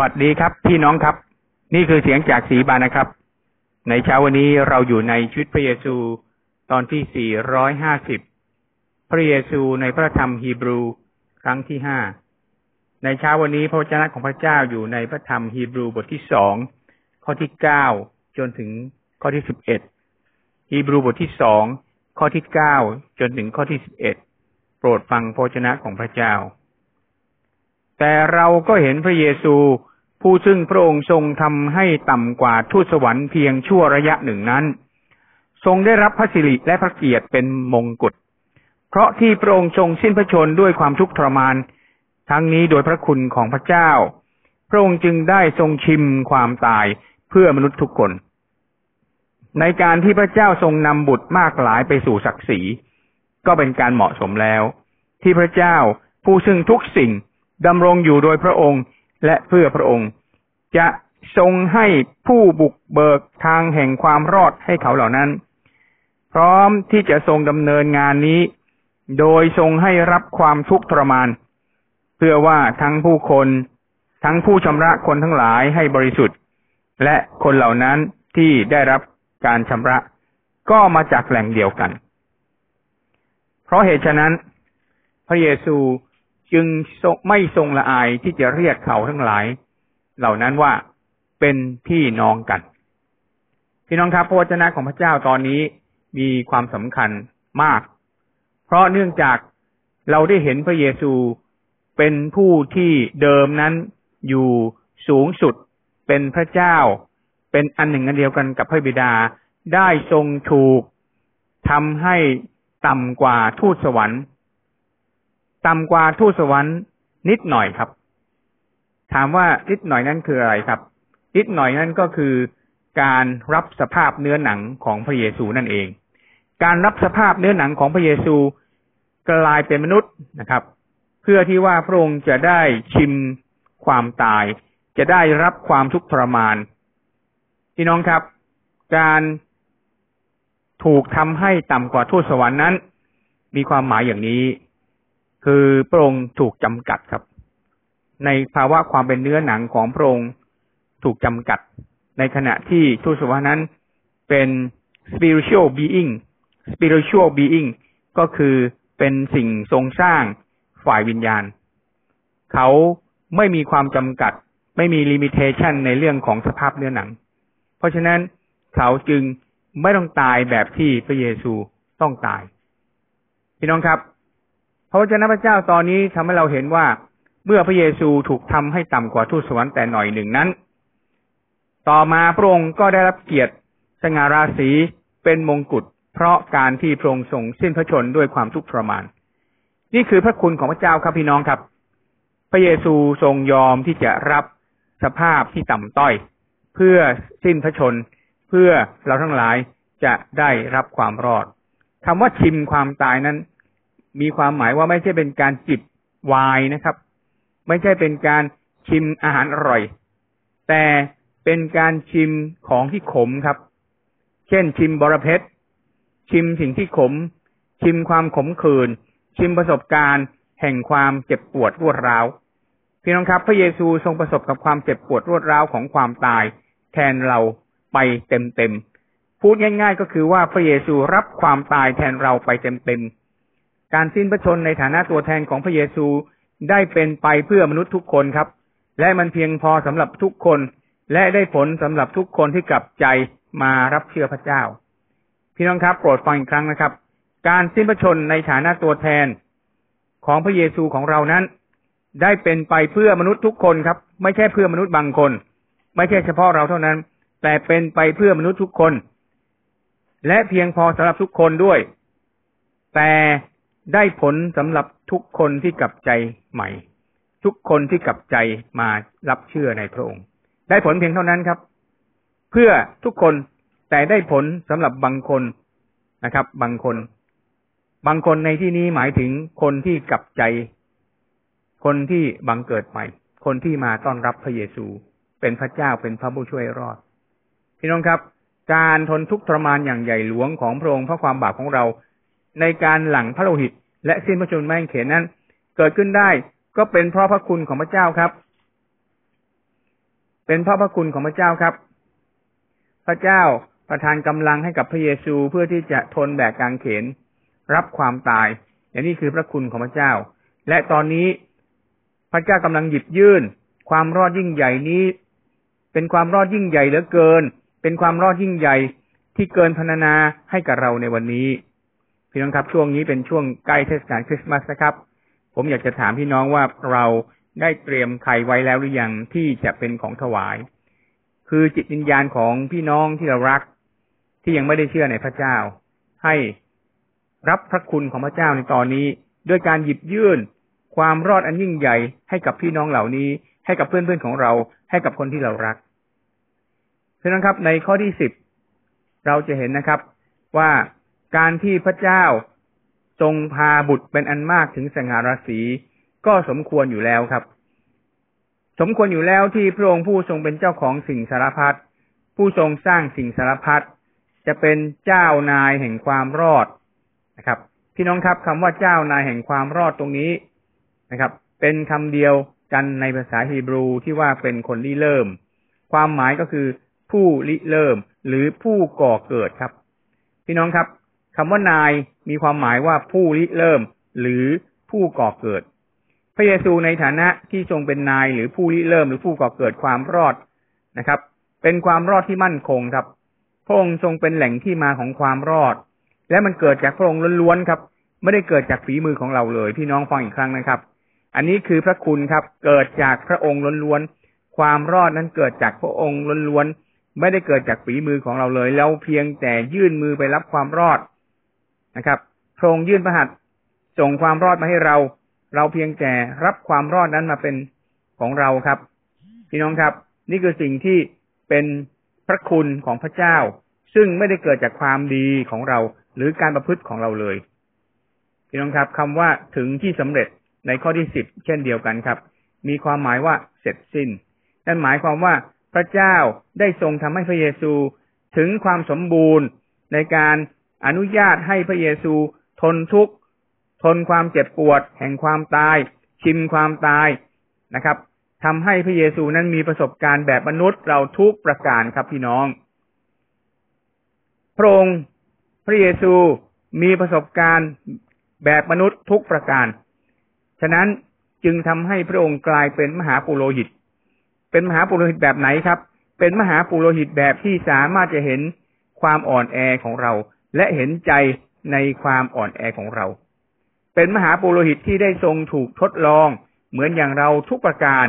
วัสดีครับ พี่น้องครับ นี่คือเสียงจากสีบานนะครับ ในเช้าวันนี้เราอยู่ในชีวิตพระเยซูตอนที่ 450 พระเยซูในพระธรรมฮีบรูครั้งที่ห้าในเช้าวันนี้พระวจนะของพระเจ้าอยู่ในพระธรรมฮีบรูบทที่สองข้อที่เก้าจนถึงข้อที่สิบเอ็ดฮีบรูบทที่สองข้อที่เก้าจนถึงข้อที่สิบเอ็ดโปรดฟังพระวจนะของพระเจ้า แต่เราก็เห็นพระเยซู ผู้ซึ่งพระองค์ทรงทำให้ต่ำกว่าทูตสวรรค์เพียงชั่วระยะหนึ่งนั้น ทรงได้รับพระสิริและพระเกียรติเป็นมงกุฎเพราะที่พระองค์ทรงสิ้นพระชนด้วยความทุกข์ทรมาน ทั้งนี้โดยพระคุณของพระเจ้า พระองค์จึงได้ทรงชิมความตายเพื่อมนุษย์ทุกคน ในการที่พระเจ้าทรงนำบุตรมากหลายไปสู่ศักดิ์ศรีก็เป็นการเหมาะสมแล้ว ที่พระเจ้าผู้ซึ่งทุกสิ่ง ดำรงอยู่โดยพระองค์และเพื่อพระองค์ จะทรงให้ผู้บุกเบิกทางแห่งความรอดให้เขาเหล่านั้น พร้อมที่จะทรงดำเนินงานนี้ โดยทรงให้รับความทุกข์ทรมาน เพื่อว่าทั้งผู้คน ทั้งผู้ชำระคนทั้งหลายให้บริสุทธิ์ และคนเหล่านั้นที่ได้รับการชำระก็มาจากแหล่งเดียวกัน เพราะเหตุฉะนั้น พระเยซู จึงไม่ทรงละอายที่จะเรียกเขาทั้งหลาย เหล่านั้นว่าเป็นพี่น้องกัน พี่น้องครับพระวจนะของพระเจ้าตอนนี้มีความสำคัญมาก เพราะเนื่องจากเราได้เห็นพระเยซูเป็นผู้ที่เดิมนั้นอยู่สูงสุดเป็นพระเจ้า เป็นอันหนึ่งอันเดียวกันกับพระบิดาได้ทรงถูกทำให้ต่ำกว่าทูตสวรรค์ ต่ำกว่าทูตสวรรค์นิดหน่อยครับ ถามว่านิดหน่อยนั้นคืออะไรครับ นิดหน่อยนั้นก็คือการรับสภาพเนื้อหนังของพระเยซูนั่นเอง การรับสภาพเนื้อหนังของพระเยซูกลายเป็นมนุษย์นะครับ เพื่อที่ว่าพระองค์จะได้ชิมความตาย จะได้รับความทุกข์ทรมานพี่น้องครับ การถูกทำให้ต่ำกว่าทูตสวรรค์นั้น มีความหมายอย่างนี้ คือพระองค์ถูกจำกัดครับ ในภาวะความเป็นเนื้อหนังของพระองค์ถูกจำกัด ในขณะที่ทูตสวรรค์นั้นเป็น spiritual being spiritual being ก็คือเป็นสิ่งทรงสร้างฝ่ายวิญญาณ เขาไม่มีความจำกัด ไม่มี limitation ในเรื่องของสภาพเนื้อหนัง เพราะฉะนั้นเขาจึงไม่ต้องตายแบบที่พระเยซูต้องตาย พี่น้องครับ ระวจนะพระเจ้าตอนนี้ทำให้เราเห็นว่าเมื่อพระเยซูถูกทำให้ต่ำกว่าทูตสวรรค์แต่หน่อยหนึ่งนั้น ต่อมาพระองค์ก็ได้รับเกียรติสง่าราศีเป็นมงกุฎเพราะการที่พระองค์ทรงสิ้นพระชนด้วยความทุกข์ทรมาน นี่คือพระคุณของพระเจ้าครับพี่น้องครับ พระเยซูทรงยอมที่จะรับสภาพที่ต่ำต้อย เพื่อสิ้นพระชน เพื่อเราทั้งหลายจะได้รับความรอดคำว่าชิมความตายนั้น มีความหมายว่าไม่ใช่เป็นการจิบวายนะครับ ไม่ใช่เป็นการชิมอาหารอร่อย แต่เป็นการชิมของที่ขมครับ เช่น ชิมบรเพชรชิมสิ่งที่ขม ชิมความขมขื่นชิมประสบการณ์แห่งความเจ็บปวดรวดร้าวพี่น้องครับ พระเยซูทรงประสบกับความเจ็บปวดรวดร้าวของความตาย แทนเราไปเต็มๆพูดง่าย ๆ ก็คือว่าพระเยซูรับความตายแทนเราไปเต็มๆ การสิ้นพระชนในฐานะตัวแทนของพระเยซูได้เป็นไปเพื่อมนุษย์ทุกคนครับ และมันเพียงพอสำหรับทุกคน และได้ผลสำหรับทุกคนที่กลับใจมารับเชื่อพระเจ้า พี่น้องครับโปรดฟังอีกครั้งนะครับ การสิ้นพระชนในฐานะตัวแทนของพระเยซูของเรานั้น ได้เป็นไปเพื่อมนุษย์ทุกคนครับ ไม่ใช่เพื่อมนุษย์บางคน ไม่ใช่เฉพาะเราเท่านั้น แต่เป็นไปเพื่อมนุษย์ทุกคน และเพียงพอสำหรับทุกคนด้วย แต่ ได้ผลสำหรับทุกคนที่กลับใจใหม่ ทุกคนที่กลับใจมารับเชื่อในพระองค์ ได้ผลเพียงเท่านั้นครับ เพื่อทุกคนแต่ได้ผลสำหรับบางคนนะครับ บางคน บางคนในที่นี้หมายถึงคนที่กลับใจ คนที่บังเกิดใหม่ คนที่มาต้อนรับพระเยซูเป็นพระเจ้าเป็นพระผู้ช่วยรอด พี่น้องครับ การทนทุกข์ทรมานอย่างใหญ่หลวงของพระองค์เพราะความบาปของเรา ในการหลั่งพระโลหิต และสิ้นพระชนม์แม่งเขนนั้น เกิดขึ้นได้ก็เป็นเพราะพระคุณของพระเจ้าครับ เป็นเพราะพระคุณของพระเจ้าครับ พระเจ้าประทานกำลังให้กับพระเยซูเพื่อที่จะทนแบกกางเขน รับความตายและนี่คือพระคุณของพระเจ้า และตอนนี้พระเจ้ากำลังหยิบยื่น ความรอดยิ่งใหญ่นี้ เป็นความรอดยิ่งใหญ่เหลือเกิน เป็นความรอดยิ่งใหญ่ที่เกินพรรณนาให้กับเราในวันนี้ พี่น้องครับช่วงนี้เป็นช่วงใกล้เทศกาลคริสต์มาสนะครับ ผมอยากจะถามพี่น้องว่าเราได้เตรียมใครไว้แล้วหรือยังที่จะเป็นของถวาย คือจิตวิญญาณของพี่น้องที่เรารัก ที่ยังไม่ได้เชื่อในพระเจ้า ให้รับพระคุณของพระเจ้าในตอนนี้ ด้วยการหยิบยื่นความรอดอันยิ่งใหญ่ให้กับพี่น้องเหล่านี้ ให้กับเพื่อนๆของเรา ให้กับคนที่เรารักพี่น้องครับในข้อที่สิบเราจะเห็นนะครับว่า การที่พระเจ้าทรงพาบุตรเป็นอันมากถึงสง่าราศีก็สมควรอยู่แล้วครับ สมควรอยู่แล้วที่พระองค์ผู้ทรงเป็นเจ้าของสิ่งสารพัดผู้ทรงสร้างสิ่งสารพัดจะเป็นเจ้านายแห่งความรอดนะครับ พี่น้องครับคำว่าเจ้านายแห่งความรอดตรงนี้นะครับ เป็นคำเดียวกันในภาษาฮีบรูที่ว่าเป็นคนริเริ่ม ความหมายก็คือผู้ริเริ่มหรือผู้ก่อเกิดครับ พี่น้องครับ คำว่านายมีความหมายว่าผู้ริเริ่ม หรือผู้ก่อเกิด พระเยซูในฐานะที่ทรงเป็นนายหรือผู้ริเริ่ม หรือผู้ก่อเกิดความรอดนะครับ เป็นความรอดที่มั่นคงครับพระองค์ทรงเป็นแหล่งที่มาของความรอด และมันเกิดจากพระองค์ล้วนๆครับ ไม่ได้เกิดจากฝีมือของเราเลย พี่น้องฟังอีกครั้งนะครับ อันนี้คือพระคุณครับ เกิดจากพระองค์ล้วนๆความรอดนั้นเกิดจากพระองค์ล้วนๆไม่ได้เกิดจากฝีมือของเราเลย เราเพียงแต่ยื่นมือไปรับความรอด นะครับพระองค์ยื่นพระหัตถ์ส่งความรอดมาให้เรา เราเพียงแต่รับความรอดนั้นมาเป็นของเราครับ พี่น้องครับ นี่คือสิ่งที่เป็นพระคุณของพระเจ้า ซึ่งไม่ได้เกิดจากความดีของเรา หรือการประพฤติของเราเลย พี่น้องครับคำว่าถึงที่สำเร็จในข้อที่สิบเช่นเดียวกันครับ มีความหมายว่าเสร็จสิ้น นั่นหมายความว่าพระเจ้าได้ทรงทำให้พระเยซูถึงความสมบูรณ์ในการ อนุญาตให้พระเยซูทนทุกข์ทนความเจ็บปวด แห่งความตาย ชิมความตายนะครับทำให้พระเยซูนั้นมีประสบการณ์แบบมนุษย์เราทุกประการครับพี่น้อง พระองค์พระเยซูมีประสบการณ์แบบมนุษย์ทุกประการ ฉะนั้นจึงทำให้พระองค์กลายเป็นมหาปุโรหิต เป็นมหาปุโรหิตแบบไหนครับ เป็นมหาปุโรหิตแบบที่สามารถจะเห็นความอ่อนแอของเรา และเห็นใจในความอ่อนแอของเรา เป็นมหาปุโรหิตที่ได้ทรงถูกทดลองเหมือนอย่างเราทุกประการ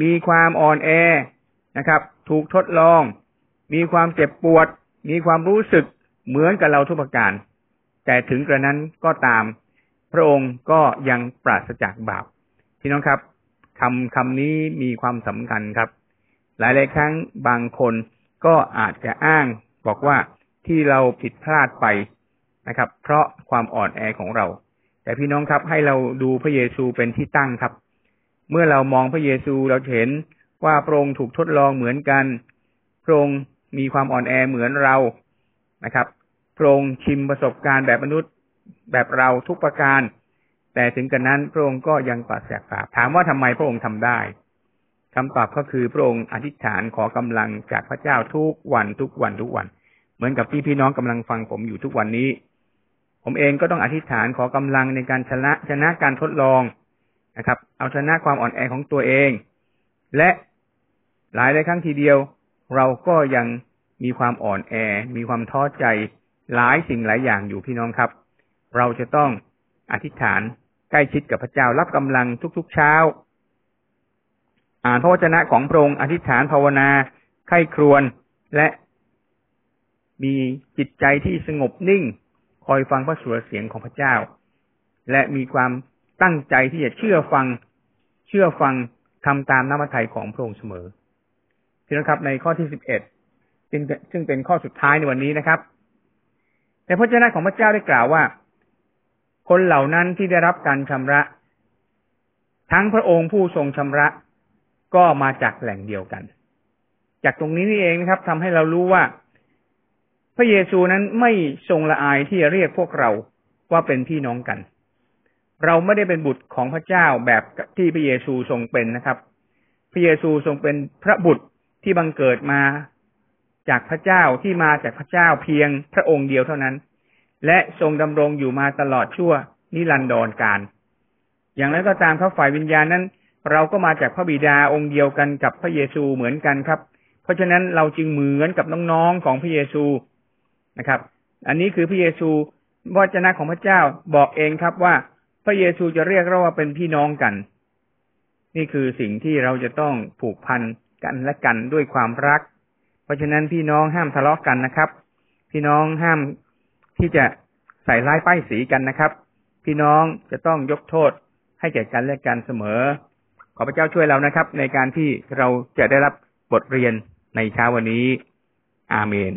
มีความอ่อนแอนะครับ ถูกทดลอง มีความเจ็บปวด มีความรู้สึกเหมือนกับเราทุกประการ แต่ถึงกระนั้นก็ตาม พระองค์ก็ยังปราศจากบาปพี่น้องครับคำคำนี้มีความสำคัญครับ หลายหลายครั้งบางคนก็อาจจะอ้างบอกว่า ที่เราผิดพลาดไปนะครับ เพราะความอ่อนแอของเรา แต่พี่น้องครับให้เราดูพระเยซูเป็นที่ตั้งครับ เมื่อเรามองพระเยซูเราเห็นว่าพระองค์ถูกทดลองเหมือนกันพระองค์มีความอ่อนแอเหมือนเรานะครับพระองค์ชิมประสบการณ์แบบมนุษย์แบบเราทุกประการ แต่ถึงกระนั้นพระองค์ก็ยังปราศจากบาปถามว่าทำไมพระองค์ทำได้คำตอบก็คือพระองค์อธิษฐานขอกำลังจากพระเจ้าทุกวันทุกวันทุกวัน เหมือนกับที่พี่น้องกำลังฟังผมอยู่ทุกวันนี้ ผมเองก็ต้องอธิษฐานขอกำลังในการชนะชนะการทดลองนะครับ เอาชนะความอ่อนแอของตัวเอง และหลายหลายครั้งทีเดียว เราก็ยังมีความอ่อนแอ มีความท้อใจหลายสิ่งหลายอย่างอยู่พี่น้องครับ เราจะต้องอธิษฐานใกล้ชิดกับพระเจ้ารับกำลังทุกๆเช้า อ่านพระวจนะของพระองค์อธิษฐานภาวนาไข้ครวนและ มีจิตใจที่สงบนิ่ง คอยฟังพระสุรเสียงของพระเจ้า และมีความตั้งใจที่จะเชื่อฟัง เชื่อฟังทำตามน้ำพระทัยของพระองค์เสมอทีนะครับในข้อที่สิบเอ็ดซึ่งเป็นข้อสุดท้ายในวันนี้นะครับในพระเจ้าของพระเจ้าได้กล่าวว่า คนเหล่านั้นที่ได้รับการชำระ ทั้งพระองค์ผู้ทรงชำระ ก็มาจากแหล่งเดียวกัน จากตรงนี้นี่เองนะครับทำให้เรารู้ว่า พระเยซูนั้นไม่ทรงละอายที่จะเรียกพวกเราว่าเป็นพี่น้องกัน เราไม่ได้เป็นบุตรของพระเจ้าแบบที่พระเยซูทรงเป็นนะครับ พระเยซูทรงเป็นพระบุตรที่บังเกิดมาจากพระเจ้าที่มาจากพระเจ้าเพียงพระองค์เดียวเท่านั้น และทรงดำรงอยู่มาตลอดชั่วนิรันดรการ อย่างไรก็ตามครับฝ่ายวิญญาณนั้น เราก็มาจากพระบิดาองค์เดียวกันกับพระเยซูเหมือนกันครับ เพราะฉะนั้นเราจึงเหมือนกับน้องๆของพระเยซู นะครับ อันนี้คือพระเยซูวจนะของพระเจ้าบอกเองครับว่าพระเยซูจะเรียกเราว่าเป็นพี่น้องกัน นี่คือสิ่งที่เราจะต้องผูกพันกันและกันด้วยความรัก เพราะฉะนั้นพี่น้องห้ามทะเลาะกกันนะครับ พี่น้องห้ามที่จะใส่ร้ายป้ายสีกันนะครับ พี่น้องจะต้องยกโทษให้แก่กันและกันเสมอ ขอพระเจ้าช่วยเรานะครับ ในการที่เราจะได้รับบทเรียนในเช้าวันนี้ อาเมน